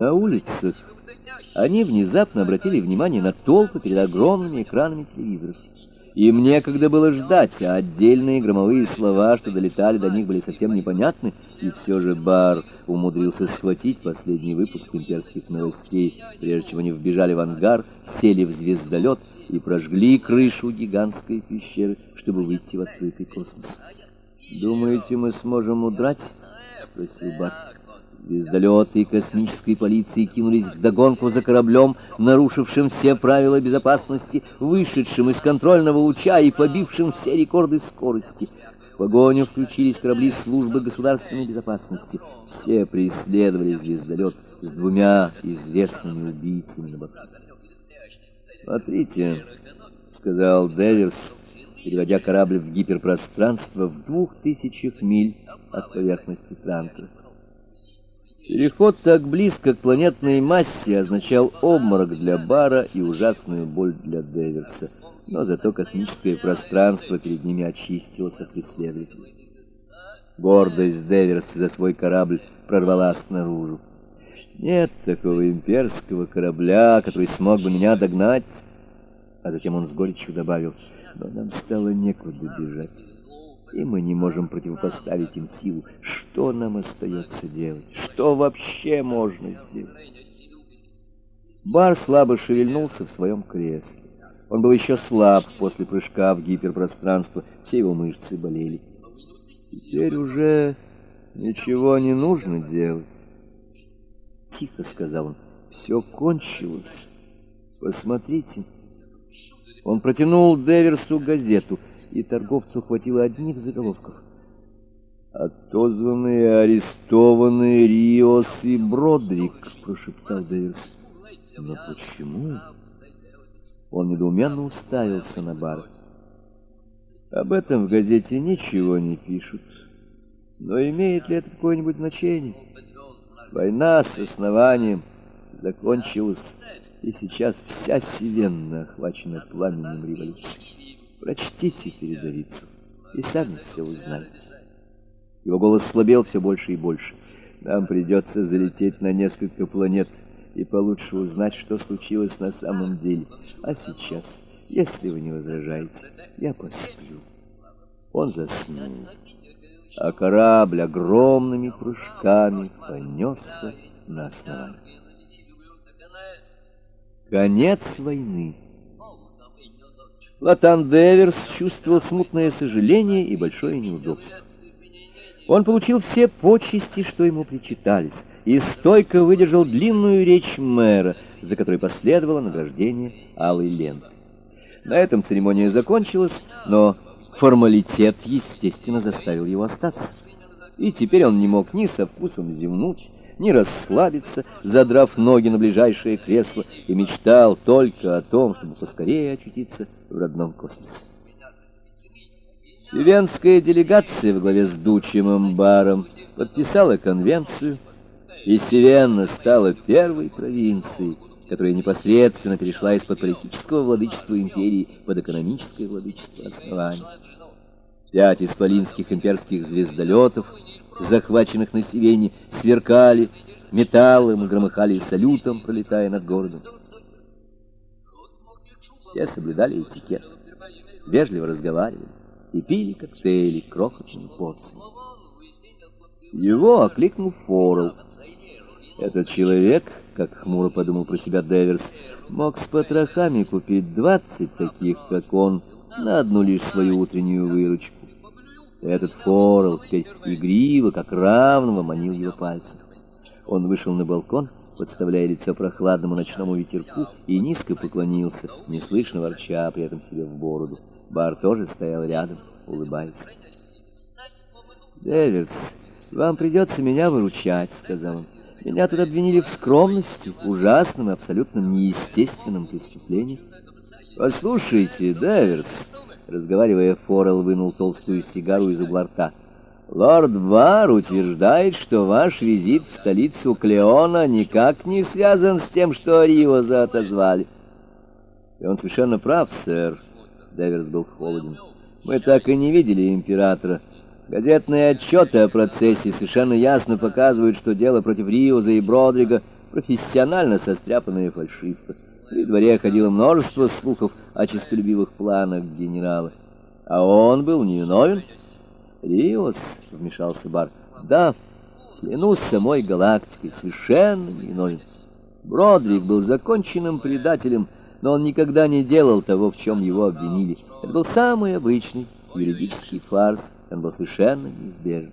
На улицах они внезапно обратили внимание на толпы перед огромными экранами телевизоров. Им некогда было ждать, а отдельные громовые слова, что долетали до них, были совсем непонятны, и все же Бар умудрился схватить последний выпуск имперских новостей, прежде чем они вбежали в ангар, сели в звездолет и прожгли крышу гигантской пещеры, чтобы выйти в открытый космос. «Думаете, мы сможем удрать?» — спросил Бар. Звездолеты космической полиции кинулись вдогонку за кораблем, нарушившим все правила безопасности, вышедшим из контрольного луча и побившим все рекорды скорости. В погоню включились корабли службы государственной безопасности. Все преследовали звездолет с двумя известными убийцами на борту. «Смотрите», — сказал Деверс, переводя корабль в гиперпространство в двух тысячах миль от поверхности Транкера. Переход так близко к планетной массе означал обморок для Бара и ужасную боль для Деверса, но зато космическое пространство перед ними очистилось от преследователей. Гордость Деверса за свой корабль прорвалась наружу. Нет такого имперского корабля, который смог бы меня догнать. А затем он с горечью добавил, но нам стало некуда бежать и мы не можем противопоставить им силу. Что нам остается делать? Что вообще можно сделать? Бар слабо шевельнулся в своем кресле. Он был еще слаб после прыжка в гиперпространство, все его мышцы болели. Теперь уже ничего не нужно делать. Тихо сказал он, все кончилось. Посмотрите. Он протянул Деверсу газету и торговцу хватило одних заголовков. «Отозванные, арестованные Риос и Бродрик», — прошептал Дэвис. «Но почему?» Он недоуменно уставился на бар. «Об этом в газете ничего не пишут. Но имеет ли это какое-нибудь значение? Война с основанием закончилась, и сейчас вся вселенная охвачена пламенем революции. Прочтите передовицу, и сами все узнаете. Его голос слабел все больше и больше. Нам придется залететь на несколько планет и получше узнать, что случилось на самом деле. А сейчас, если вы не возражаете, я посплю. Он заснул, а корабль огромными прыжками понесся на основание. Конец войны. Латан Деверс чувствовал смутное сожаление и большое неудобство. Он получил все почести, что ему причитались, и стойко выдержал длинную речь мэра, за которой последовало награждение Алой Ленты. На этом церемония закончилась, но формалитет, естественно, заставил его остаться. И теперь он не мог ни со вкусом зевнуть, ни расслабиться, задрав ноги на ближайшее кресло, и мечтал только о том, чтобы поскорее очутиться в родном космосе. Севенская делегация во главе с Дучимом Баром подписала конвенцию, и Севенна стала первой провинцией, которая непосредственно перешла из-под политического владычества империи под экономическое владычество основания. Пять исполинских имперских звездолетов — захваченных на Сивене, сверкали металлом и громыхали салютом, пролетая над городом. Все соблюдали этикет, вежливо разговаривали и пили коктейли крохотными порциями. Его окликнул Форел. Этот человек, как хмуро подумал про себя Деверс, мог с потрохами купить двадцать таких, как он, на одну лишь свою утреннюю выручку. Этот Форел теперь игриво, как равного, манил его пальцем. Он вышел на балкон, подставляя лицо прохладному ночному ветерку, и низко поклонился, неслышно ворча при этом себе в бороду. Бар тоже стоял рядом, улыбаясь. «Дэвидс, вам придется меня выручать», — сказал он. «Меня тут обвинили в скромности, ужасном и абсолютно неестественном преступлении». «Послушайте, Дэвидс», Разговаривая, Форел вынул толстую сигару из угла рта. «Лорд Бар утверждает, что ваш визит в столицу Клеона никак не связан с тем, что Риоза отозвали». «И он совершенно прав, сэр», — Дэверс был холоден. «Мы так и не видели императора. Газетные отчеты о процессе совершенно ясно показывают, что дело против Риоза и Бродрига профессионально состряпанная фальшивка. При дворе ходило множество слухов о честолюбивых планах генерала. А он был невиновен. «Риос», — вмешался Барс, — «да, клянусь самой галактикой, совершенно невиновен. Бродрик был законченным предателем, но он никогда не делал того, в чем его обвинили. Это был самый обычный юридический фарс, он был совершенно неизбежен.